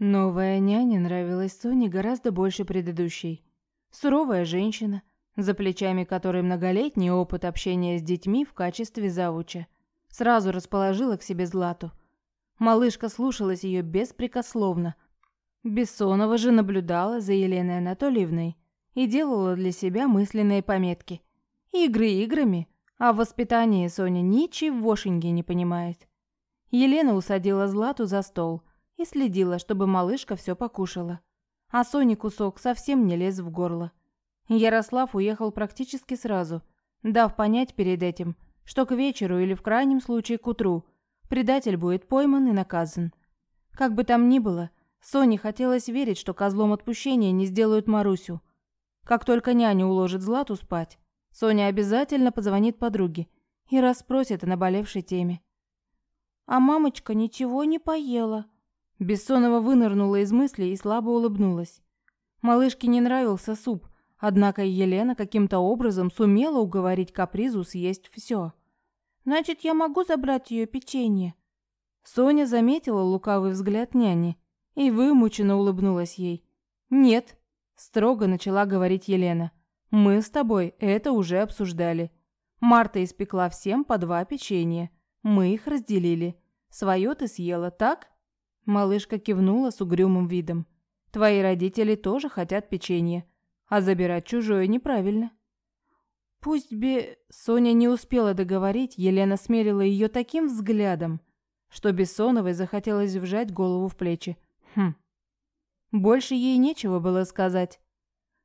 Новая няня нравилась Соне гораздо больше предыдущей. Суровая женщина, за плечами которой многолетний опыт общения с детьми в качестве завуча. Сразу расположила к себе Злату. Малышка слушалась ее беспрекословно. Бессонова же наблюдала за Еленой Анатольевной и делала для себя мысленные пометки. Игры играми, а в воспитании Соня ничегошеньки не понимает. Елена усадила Злату за стол и следила, чтобы малышка все покушала. А Соне кусок совсем не лез в горло. Ярослав уехал практически сразу, дав понять перед этим, что к вечеру или в крайнем случае к утру предатель будет пойман и наказан. Как бы там ни было, Соне хотелось верить, что козлом отпущения не сделают Марусю. Как только няня уложит Злату спать, Соня обязательно позвонит подруге и расспросит о наболевшей теме. А мамочка ничего не поела. Бессонова вынырнула из мыслей и слабо улыбнулась. Малышке не нравился суп, однако Елена каким-то образом сумела уговорить капризу съесть все. Значит, я могу забрать ее печенье. Соня заметила лукавый взгляд няни и вымученно улыбнулась ей. Нет, строго начала говорить Елена. Мы с тобой это уже обсуждали. Марта испекла всем по два печенья. Мы их разделили. Своё ты съела, так? Малышка кивнула с угрюмым видом. Твои родители тоже хотят печенье, а забирать чужое неправильно. Пусть бы Соня не успела договорить, Елена смерила ее таким взглядом, что Бессоновой захотелось вжать голову в плечи. Хм. Больше ей нечего было сказать.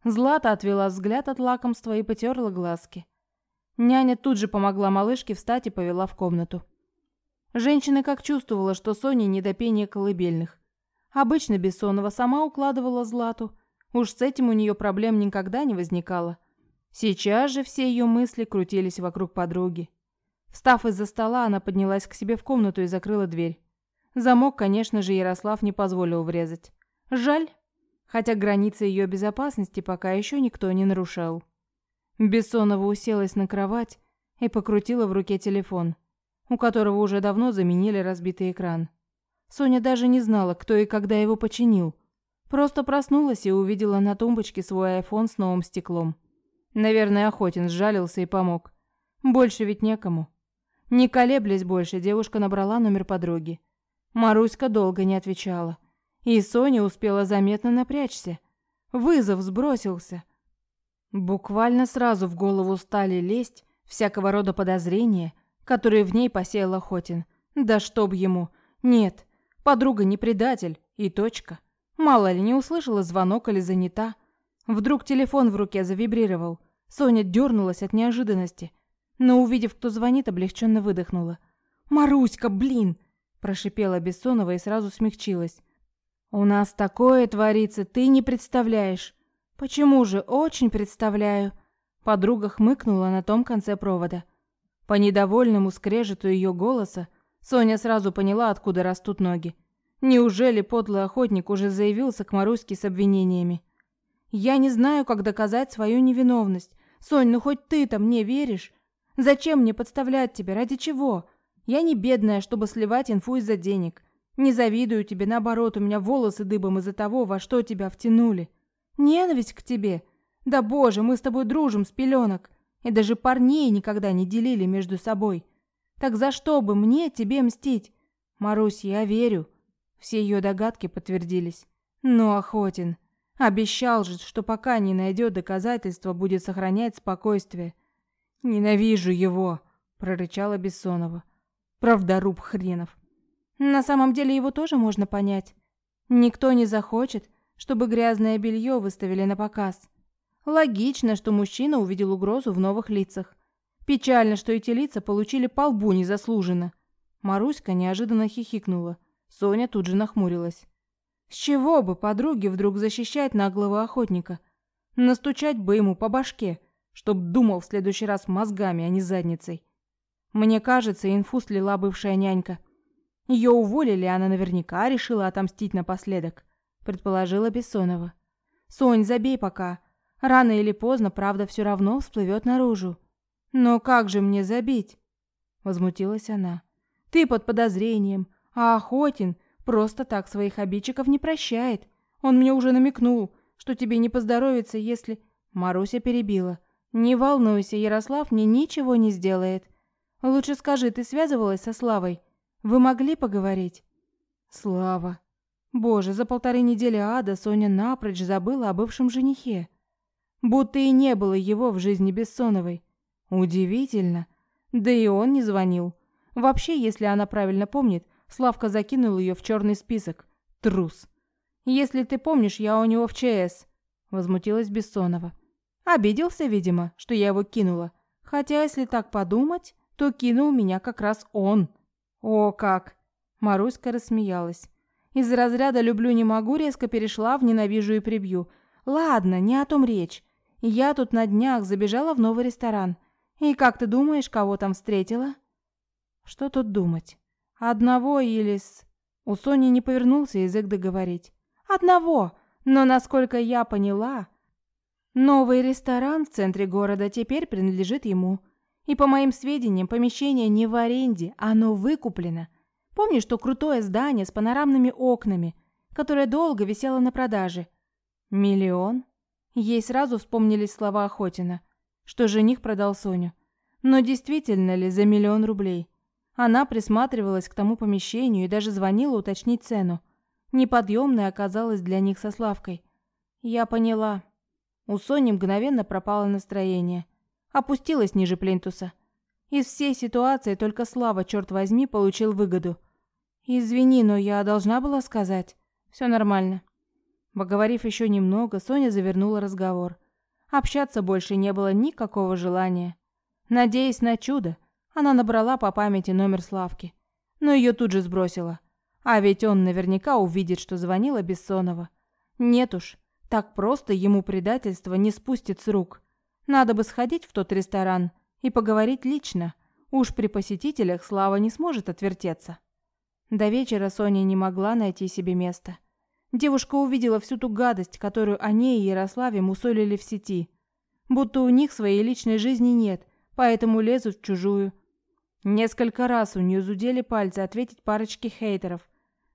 Злата отвела взгляд от лакомства и потерла глазки. Няня тут же помогла малышке встать и повела в комнату. Женщина как чувствовала, что Соне не до пения колыбельных. Обычно Бессонова сама укладывала Злату. Уж с этим у нее проблем никогда не возникало. Сейчас же все ее мысли крутились вокруг подруги. Встав из-за стола, она поднялась к себе в комнату и закрыла дверь. Замок, конечно же, Ярослав не позволил врезать. Жаль, хотя границы ее безопасности пока еще никто не нарушал. Бессонова уселась на кровать и покрутила в руке телефон, у которого уже давно заменили разбитый экран. Соня даже не знала, кто и когда его починил. Просто проснулась и увидела на тумбочке свой айфон с новым стеклом. Наверное, Охотин сжалился и помог. Больше ведь некому. Не колеблясь больше, девушка набрала номер подруги. Маруська долго не отвечала. И Соня успела заметно напрячься. Вызов сбросился. Буквально сразу в голову стали лезть всякого рода подозрения, которые в ней посеял Охотин. Да чтоб ему. Нет, подруга не предатель, и точка. Мало ли, не услышала звонок или занята. Вдруг телефон в руке завибрировал. Соня дернулась от неожиданности, но, увидев, кто звонит, облегченно выдохнула. «Маруська, блин!» – прошипела Бессонова и сразу смягчилась. У нас такое творится, ты не представляешь. Почему же? Очень представляю. Подруга хмыкнула на том конце провода. По недовольному скрежету ее голоса Соня сразу поняла, откуда растут ноги. Неужели подлый охотник уже заявился к Маруське с обвинениями? Я не знаю, как доказать свою невиновность. Сонь, ну хоть ты-то мне веришь? Зачем мне подставлять тебя? Ради чего? Я не бедная, чтобы сливать инфу из-за денег. Не завидую тебе, наоборот, у меня волосы дыбом из-за того, во что тебя втянули. Ненависть к тебе. Да боже, мы с тобой дружим с пеленок. И даже парней никогда не делили между собой. Так за что бы мне тебе мстить? Марусь, я верю. Все ее догадки подтвердились. Но Охотин обещал же, что пока не найдет доказательства, будет сохранять спокойствие. Ненавижу его, прорычала Бессонова. Правдоруб хренов. На самом деле его тоже можно понять. Никто не захочет, чтобы грязное белье выставили на показ. Логично, что мужчина увидел угрозу в новых лицах. Печально, что эти лица получили по лбу незаслуженно. Маруська неожиданно хихикнула. Соня тут же нахмурилась. С чего бы подруге вдруг защищать наглого охотника? Настучать бы ему по башке, чтоб думал в следующий раз мозгами, а не задницей. Мне кажется, инфу слила бывшая нянька – ее уволили, она наверняка решила отомстить напоследок, предположила Бессонова. Сонь, забей пока. Рано или поздно правда все равно всплывет наружу. Но как же мне забить? возмутилась она. Ты под подозрением, а Охотин просто так своих обидчиков не прощает. Он мне уже намекнул, что тебе не поздоровится, если...» Маруся перебила. «Не волнуйся, Ярослав мне ничего не сделает. Лучше скажи, ты связывалась со Славой? Вы могли поговорить?» «Слава. Боже, за полторы недели ада Соня напрочь забыла о бывшем женихе. Будто и не было его в жизни Бессоновой. Удивительно. Да и он не звонил. Вообще, если она правильно помнит, Славка закинул ее в черный список. Трус. Если ты помнишь, я у него в ЧС. Возмутилась Бессонова. Обиделся, видимо, что я его кинула. Хотя, если так подумать, то кинул меня как раз он. О, как! Маруська рассмеялась. Из разряда «люблю, не могу» резко перешла в «ненавижу и прибью». Ладно, не о том речь. Я тут на днях забежала в новый ресторан. И как ты думаешь, кого там встретила? Что тут думать? Одного или с... У Сони не повернулся язык договорить. Одного, но, насколько я поняла, новый ресторан в центре города теперь принадлежит ему. И, по моим сведениям, помещение не в аренде, оно выкуплено. Помнишь то крутое здание с панорамными окнами, которое долго висело на продаже? Миллион? Ей сразу вспомнились слова Охотина, что жених продал Соню. Но действительно ли за миллион рублей? Она присматривалась к тому помещению и даже звонила уточнить цену. Неподъемной оказалась для них со Славкой. Я поняла. У Сони мгновенно пропало настроение. Опустилась ниже плинтуса. Из всей ситуации только Слава, черт возьми, получил выгоду. «Извини, но я должна была сказать. Все нормально». Поговорив еще немного, Соня завернула разговор. Общаться больше не было никакого желания. Надеясь на чудо, она набрала по памяти номер Славки, но ее тут же сбросила. А ведь он наверняка увидит, что звонила Бессонова. Нет уж, так просто ему предательство не спустит с рук. Надо бы сходить в тот ресторан и поговорить лично. Уж при посетителях Слава не сможет отвертеться. До вечера Соня не могла найти себе места. Девушка увидела всю ту гадость, которую они и Ярославе мусолили в сети. Будто у них своей личной жизни нет, поэтому лезут в чужую. Несколько раз у нее зудели пальцы ответить парочке хейтеров,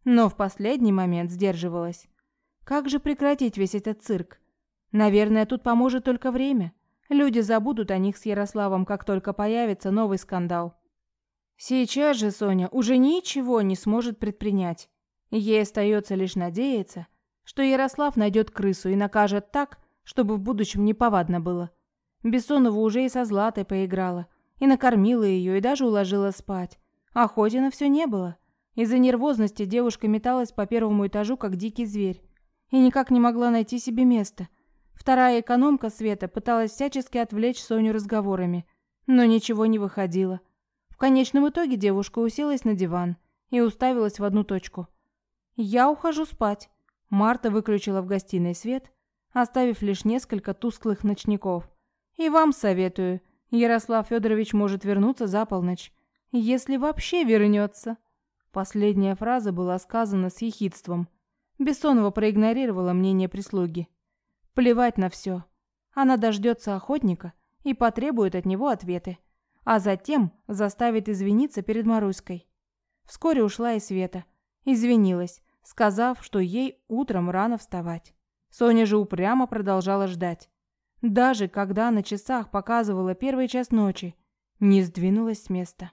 но в последний момент сдерживалась. Как же прекратить весь этот цирк? Наверное, тут поможет только время. Люди забудут о них с Ярославом, как только появится новый скандал. Сейчас же Соня уже ничего не сможет предпринять. Ей остается лишь надеяться, что Ярослав найдет крысу и накажет так, чтобы в будущем неповадно было. Бессонова уже и со Златой поиграла, и накормила ее, и даже уложила спать. Охотина все не было. Из-за нервозности девушка металась по первому этажу, как дикий зверь, и никак не могла найти себе места. Вторая экономка Света пыталась всячески отвлечь Соню разговорами, но ничего не выходило. В конечном итоге девушка уселась на диван и уставилась в одну точку. «Я ухожу спать». Марта выключила в гостиной свет, оставив лишь несколько тусклых ночников. «И вам советую. Ярослав Федорович может вернуться за полночь. Если вообще вернется». Последняя фраза была сказана с ехидством. Бессонова проигнорировала мнение прислуги. Плевать на все. Она дождется охотника и потребует от него ответы, а затем заставит извиниться перед Маруськой. Вскоре ушла и Света. Извинилась, сказав, что ей утром рано вставать. Соня же упрямо продолжала ждать. Даже когда на часах показывала первый час ночи, не сдвинулась с места.